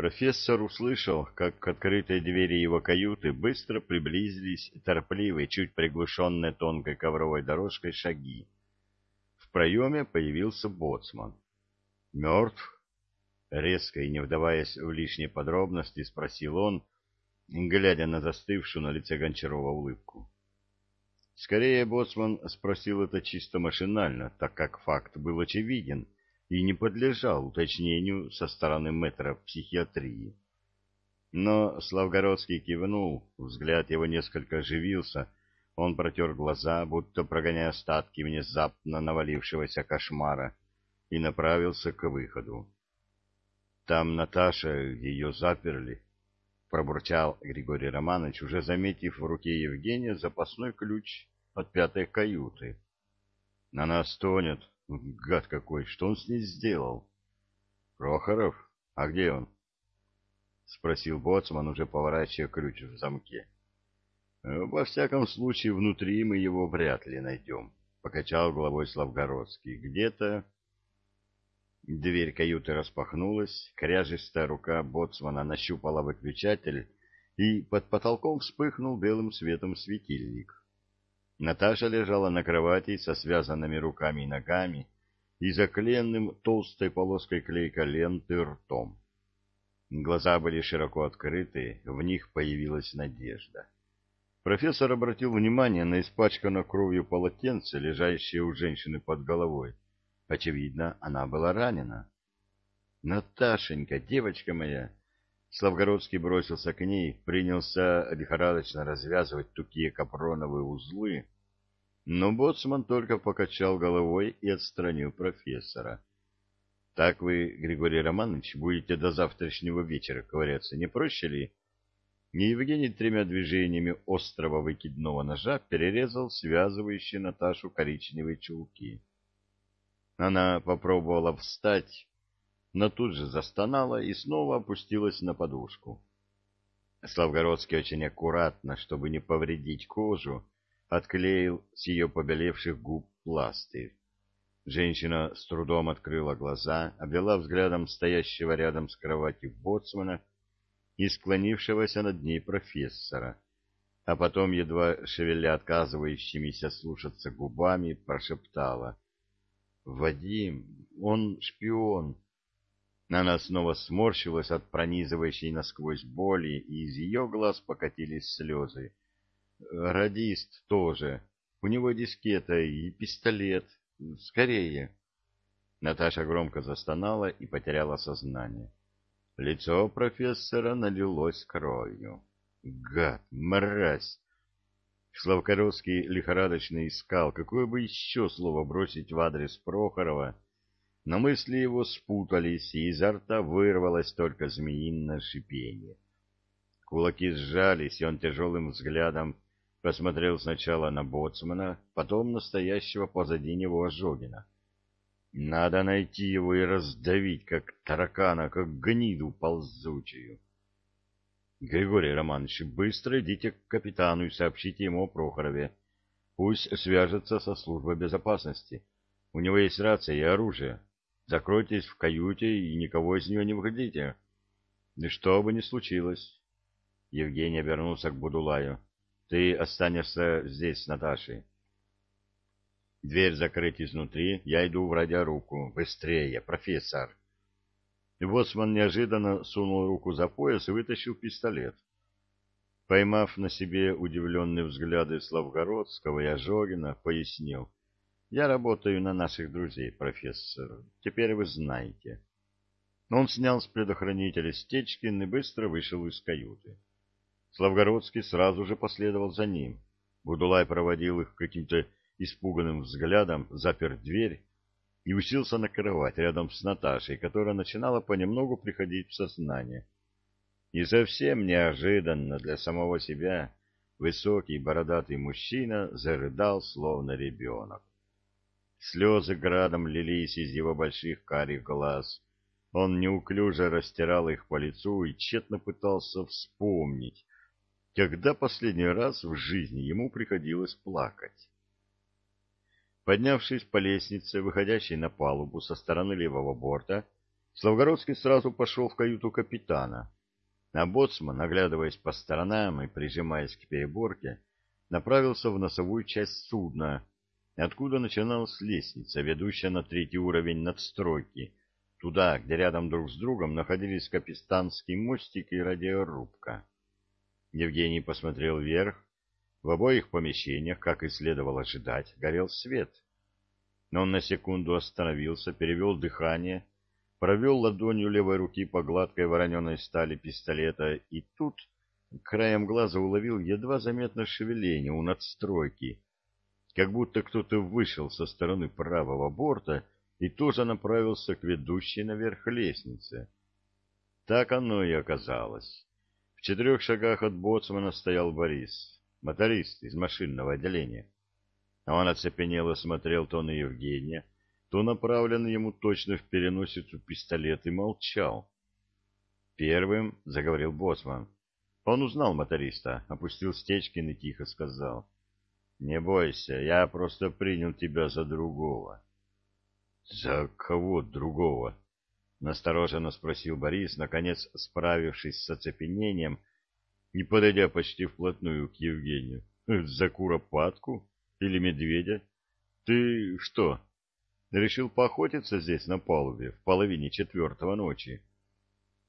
Профессор услышал, как к открытой двери его каюты быстро приблизились торопливые, чуть приглушенные тонкой ковровой дорожкой шаги. В проеме появился боцман. «Мертв?» Резко и не вдаваясь в лишние подробности, спросил он, глядя на застывшую на лице Гончарова улыбку. Скорее, боцман спросил это чисто машинально, так как факт был очевиден и не подлежал уточнению со стороны мэтра психиатрии. Но Славгородский кивнул, взгляд его несколько оживился, он протер глаза, будто прогоняя остатки внезапно навалившегося кошмара, и направился к выходу. Там Наташа, ее заперли, — пробурчал Григорий Романович, уже заметив в руке Евгения запасной ключ от пятой каюты. — На нас тонет. Гад какой! Что он с ней сделал? — Прохоров? А где он? — спросил боцман, уже поворачивая ключ в замке. — Во всяком случае, внутри мы его вряд ли найдем, — покачал головой Славгородский. — Где-то... Дверь каюты распахнулась, кряжестая рука боцмана нащупала выключатель, и под потолком вспыхнул белым светом светильник. Наташа лежала на кровати со связанными руками и ногами и заклеенным толстой полоской клейка ленты ртом. Глаза были широко открыты, в них появилась надежда. Профессор обратил внимание на испачканное кровью полотенце, лежащее у женщины под головой. Очевидно, она была ранена. «Наташенька, девочка моя!» Славгородский бросился к ней, принялся лихорадочно развязывать тупие капроновые узлы, но боцман только покачал головой и отстранил профессора. — Так вы, Григорий Романович, будете до завтрашнего вечера ковыряться, не проще ли? Не Евгений тремя движениями острого выкидного ножа перерезал связывающие Наташу коричневые чулки. Она попробовала встать, но тут же застонала и снова опустилась на подушку. Славгородский очень аккуратно, чтобы не повредить кожу, отклеил с ее побелевших губ пластырь. Женщина с трудом открыла глаза, обвела взглядом стоящего рядом с кроватью боцмана и склонившегося над ней профессора, а потом, едва шевеля отказывающимися слушаться губами, прошептала — Вадим, он шпион. Она снова сморщилась от пронизывающей насквозь боли, и из ее глаз покатились слезы. Радист тоже. У него дискета и пистолет. Скорее. Наташа громко застонала и потеряла сознание. Лицо профессора налилось кровью. Гад, мразь! Славкоровский лихорадочно искал, какое бы еще слово бросить в адрес Прохорова, но мысли его спутались, и изо рта вырвалось только змеиное шипение. Кулаки сжались, и он тяжелым взглядом посмотрел сначала на боцмана, потом на стоящего позади него Ожогина. Надо найти его и раздавить, как таракана, как гниду ползучую. Григорий Романович, быстро идите к капитану и сообщите ему о Прохорове. Пусть свяжется со службой безопасности. У него есть рация и оружие. Закройтесь в каюте и никого из нее не выходите. И что бы ни случилось. Евгений обернулся к Будулаю. Ты останешься здесь с Наташей. Дверь закрыть изнутри, я иду в радиоруку. Быстрее, профессор. Боцман неожиданно сунул руку за пояс и вытащил пистолет. Поймав на себе удивленные взгляды Славгородского и Ожогина, пояснил. «Я работаю на наших друзей, профессор. Теперь вы знаете». Он снял с предохранителя Стечкин и быстро вышел из каюты. Славгородский сразу же последовал за ним. Будулай проводил их каким-то испуганным взглядом, запер дверь и уселся на кровать рядом с Наташей, которая начинала понемногу приходить в сознание. И совсем неожиданно для самого себя высокий бородатый мужчина зарыдал, словно ребенок. Слезы градом лились из его больших карих глаз. Он неуклюже растирал их по лицу и тщетно пытался вспомнить, когда последний раз в жизни ему приходилось плакать. Поднявшись по лестнице, выходящей на палубу со стороны левого борта, Славгородский сразу пошел в каюту капитана, а боцман, оглядываясь по сторонам и прижимаясь к переборке, направился в носовую часть судна, откуда начиналась лестница, ведущая на третий уровень надстройки, туда, где рядом друг с другом находились капитанский мостик и радиорубка. Евгений посмотрел вверх. В обоих помещениях, как и следовало ожидать, горел свет. Но он на секунду остановился, перевел дыхание, провел ладонью левой руки по гладкой вороненой стали пистолета, и тут краем глаза уловил едва заметное шевеление у надстройки, как будто кто-то вышел со стороны правого борта и тоже направился к ведущей наверх лестнице. Так оно и оказалось. В четырех шагах от боцмана стоял Борис, моторист из машинного отделения. Он оцепенело смотрел то на Евгения, то направленный ему точно в переносицу пистолет и молчал. Первым заговорил боцман. Он узнал моториста, опустил Стечкин и тихо сказал. — Не бойся, я просто принял тебя за другого. — За кого другого? — настороженно спросил Борис, наконец справившись с оцепенением и подойдя почти вплотную к Евгению. — За куропатку? Или медведя? Ты что, решил поохотиться здесь на палубе в половине четвертого ночи?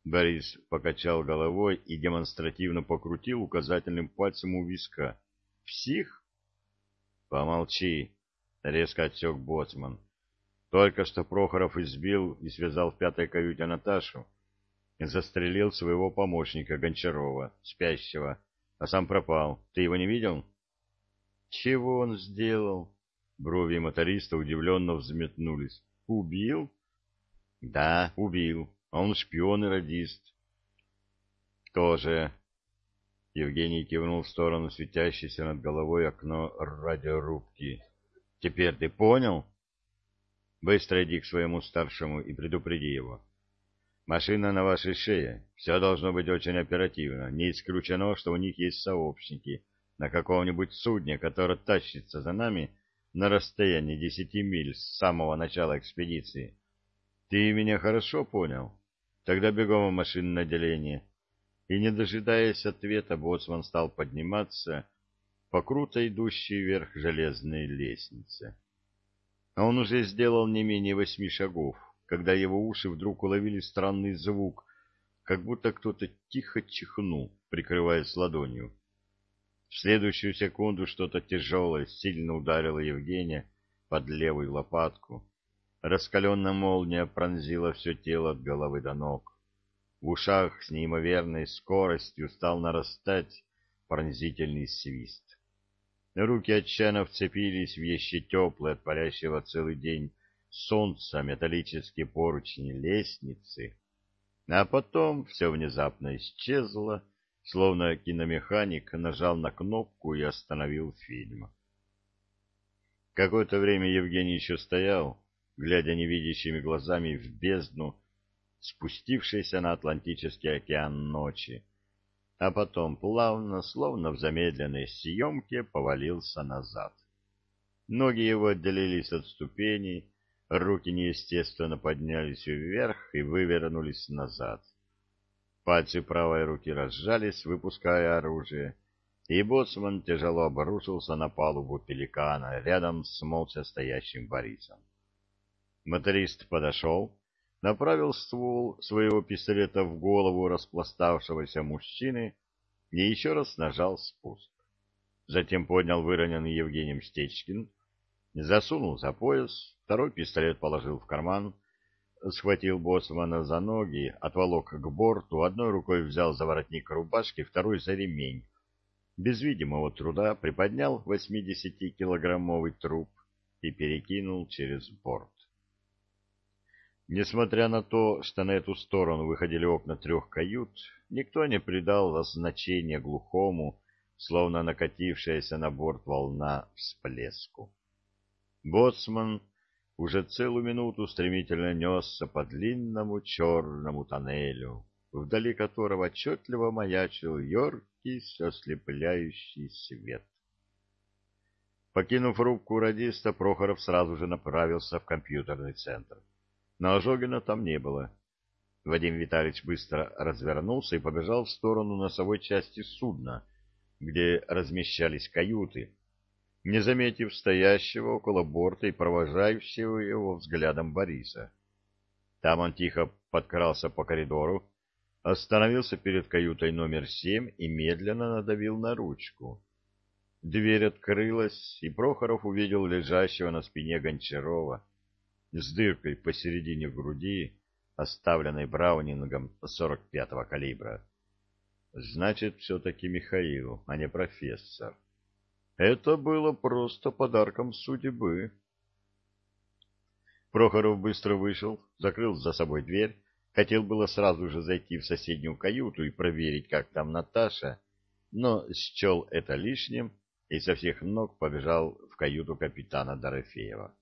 Борис покачал головой и демонстративно покрутил указательным пальцем у виска. — Псих? — Помолчи, — резко отсек боцман. Только что Прохоров избил и связал в пятой каюте Наташу, застрелил своего помощника Гончарова, спящего, а сам пропал. Ты его не видел? Чего он сделал? Брови моториста удивленно взметнулись. Убил? Да, убил. Он шпион и радист. Кто же? Евгений кивнул в сторону светящейся над головой окно радиорубки. Теперь ты понял? Быстро иди к своему старшему и предупреди его. Машина на вашей шее. Все должно быть очень оперативно. Не исключено, что у них есть сообщники на каком-нибудь судне, которое тащится за нами на расстоянии десяти миль с самого начала экспедиции. Ты меня хорошо понял? Тогда бегом в машинное отделение. И, не дожидаясь ответа, боцман стал подниматься по круто идущей вверх железной лестнице. А он уже сделал не менее восьми шагов, когда его уши вдруг уловили странный звук, как будто кто-то тихо чихнул, прикрываясь ладонью. В следующую секунду что-то тяжелое сильно ударило Евгения под левую лопатку. Раскаленная молния пронзила все тело от головы до ног. В ушах с неимоверной скоростью стал нарастать пронзительный свист. Руки отчаянно вцепились в еще теплые от парящего целый день солнца металлические поручни лестницы, а потом все внезапно исчезло, словно киномеханик нажал на кнопку и остановил фильм. Какое-то время Евгений еще стоял, глядя невидящими глазами в бездну, спустившейся на Атлантический океан ночи, а потом плавно, словно в замедленной съемке, повалился назад. Ноги его отделились от ступеней, руки неестественно поднялись вверх и вывернулись назад. Пальцы правой руки разжались, выпуская оружие, и боцман тяжело обрушился на палубу пеликана рядом с молча стоящим Борисом. Моторист подошел, направил ствол своего пистолета в голову распластавшегося мужчины и еще раз нажал спуск. Затем поднял выроненный Евгением Стечкин, засунул за пояс, второй пистолет положил в карман, схватил боссмана за ноги, отволок к борту, одной рукой взял за воротник рубашки, второй за ремень. Без видимого труда приподнял 80-килограммовый труп и перекинул через борт. Несмотря на то, что на эту сторону выходили окна трех кают, никто не придал значения глухому, словно накатившаяся на борт волна всплеску. Боцман уже целую минуту стремительно несся по длинному черному тоннелю, вдали которого отчетливо маячил яркий ослепляющий свет. Покинув рубку радиста, Прохоров сразу же направился в компьютерный центр но Ожогина там не было. Вадим Витальевич быстро развернулся и побежал в сторону носовой части судна, где размещались каюты, не заметив стоящего около борта и провожающего его взглядом Бориса. Там он тихо подкрался по коридору, остановился перед каютой номер семь и медленно надавил на ручку. Дверь открылась, и Прохоров увидел лежащего на спине Гончарова с дыркой посередине груди, оставленной Браунингом 45-го калибра. Значит, все-таки Михаил, а не профессор. Это было просто подарком судьбы. Прохоров быстро вышел, закрыл за собой дверь, хотел было сразу же зайти в соседнюю каюту и проверить, как там Наташа, но счел это лишним и со всех ног побежал в каюту капитана Дорофеева.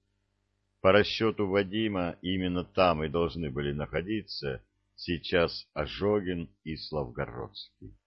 По расчету Вадима, именно там и должны были находиться сейчас Ожогин и Славгородский.